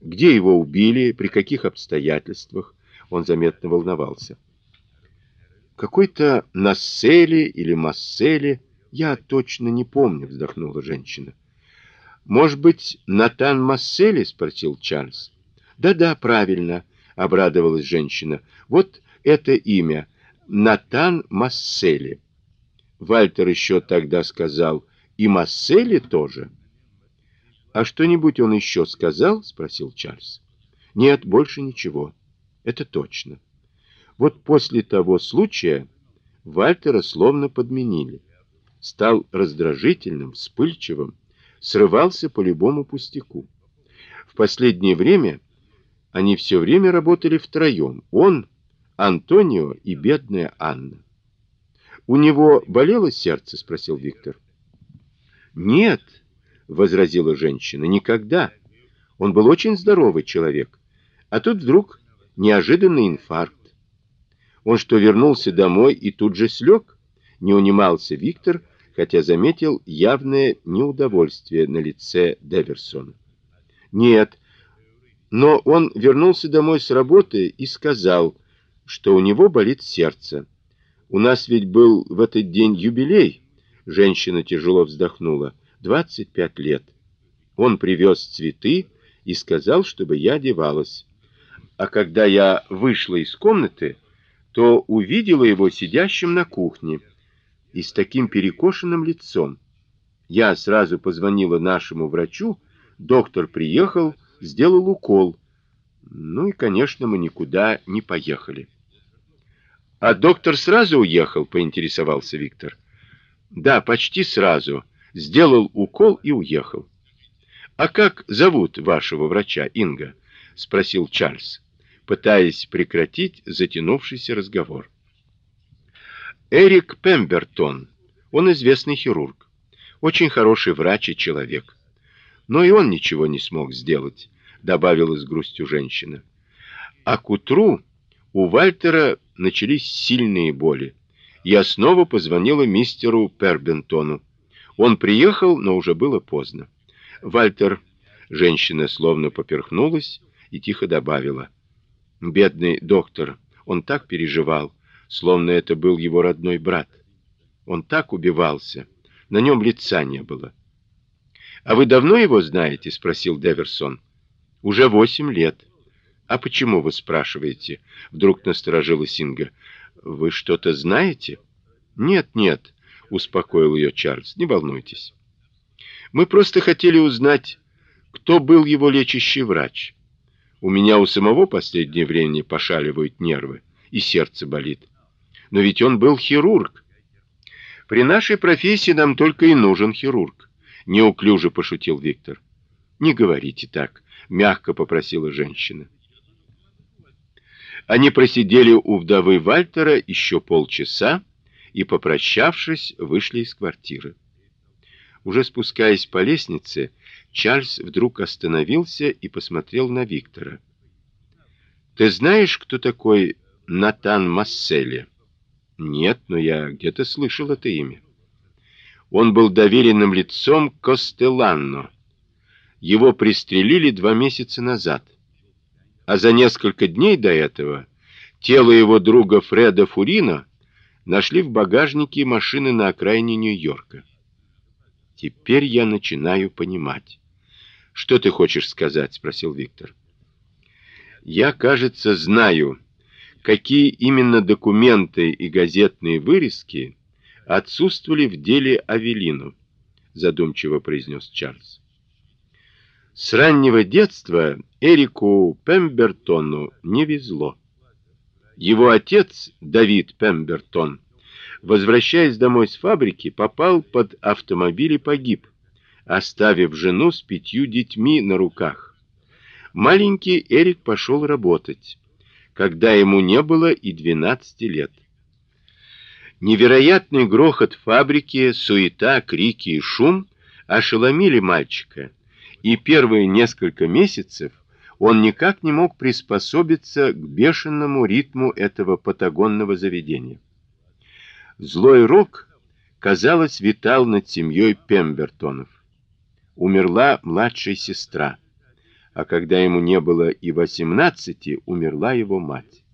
Где его убили, при каких обстоятельствах? Он заметно волновался. Какой-то Нассели или Массели, я точно не помню, вздохнула женщина. Может быть, Натан Массели, спросил Чарльз. Да-да, правильно, обрадовалась женщина. Вот это имя Натан Массели. Вальтер еще тогда сказал: "И Массели тоже". А что-нибудь он еще сказал? спросил Чарльз. Нет, больше ничего. Это точно. Вот после того случая Вальтера словно подменили. Стал раздражительным, вспыльчивым, срывался по любому пустяку. В последнее время они все время работали втроем. Он, Антонио и бедная Анна. У него болело сердце, спросил Виктор. Нет, возразила женщина. Никогда. Он был очень здоровый человек. А тут вдруг неожиданный инфаркт. Он что, вернулся домой и тут же слег? Не унимался Виктор, хотя заметил явное неудовольствие на лице Деверсона. Нет, но он вернулся домой с работы и сказал, что у него болит сердце. У нас ведь был в этот день юбилей. Женщина тяжело вздохнула. Двадцать пять лет. Он привез цветы и сказал, чтобы я одевалась. А когда я вышла из комнаты, то увидела его сидящим на кухне и с таким перекошенным лицом. Я сразу позвонила нашему врачу, доктор приехал, сделал укол. Ну и, конечно, мы никуда не поехали. А доктор сразу уехал, поинтересовался Виктор. Да, почти сразу. Сделал укол и уехал. А как зовут вашего врача, Инга? спросил Чарльз пытаясь прекратить затянувшийся разговор. Эрик Пембертон. Он известный хирург, очень хороший врач и человек. Но и он ничего не смог сделать, добавила с грустью женщина. А к утру у Вальтера начались сильные боли. Я снова позвонила мистеру Пербентону. Он приехал, но уже было поздно. Вальтер, женщина словно поперхнулась и тихо добавила: Бедный доктор, он так переживал, словно это был его родной брат. Он так убивался, на нем лица не было. А вы давно его знаете, спросил Деверсон. Уже восемь лет. А почему вы спрашиваете? Вдруг насторожилась Инга. Вы что-то знаете? Нет, нет, успокоил ее Чарльз. Не волнуйтесь. Мы просто хотели узнать, кто был его лечащий врач. У меня у самого последнее время пошаливают нервы, и сердце болит. Но ведь он был хирург. При нашей профессии нам только и нужен хирург, неуклюже пошутил Виктор. Не говорите так, мягко попросила женщина. Они просидели у вдовы Вальтера еще полчаса и, попрощавшись, вышли из квартиры. Уже спускаясь по лестнице, Чарльз вдруг остановился и посмотрел на Виктора. Ты знаешь, кто такой Натан Масселли? Нет, но я где-то слышал это имя. Он был доверенным лицом Костеланно. Его пристрелили два месяца назад. А за несколько дней до этого тело его друга Фреда Фурина нашли в багажнике машины на окраине Нью-Йорка. Теперь я начинаю понимать. Что ты хочешь сказать, спросил Виктор. Я, кажется, знаю, какие именно документы и газетные вырезки отсутствовали в деле Авелину, задумчиво произнес Чарльз. С раннего детства Эрику Пембертону не везло. Его отец, Давид Пембертон, возвращаясь домой с фабрики, попал под автомобиль и погиб оставив жену с пятью детьми на руках. Маленький Эрик пошел работать, когда ему не было и двенадцати лет. Невероятный грохот фабрики, суета, крики и шум ошеломили мальчика, и первые несколько месяцев он никак не мог приспособиться к бешеному ритму этого патагонного заведения. Злой рок, казалось, витал над семьей Пембертонов умерла младшая сестра. а когда ему не было и восемнадцати, умерла его мать.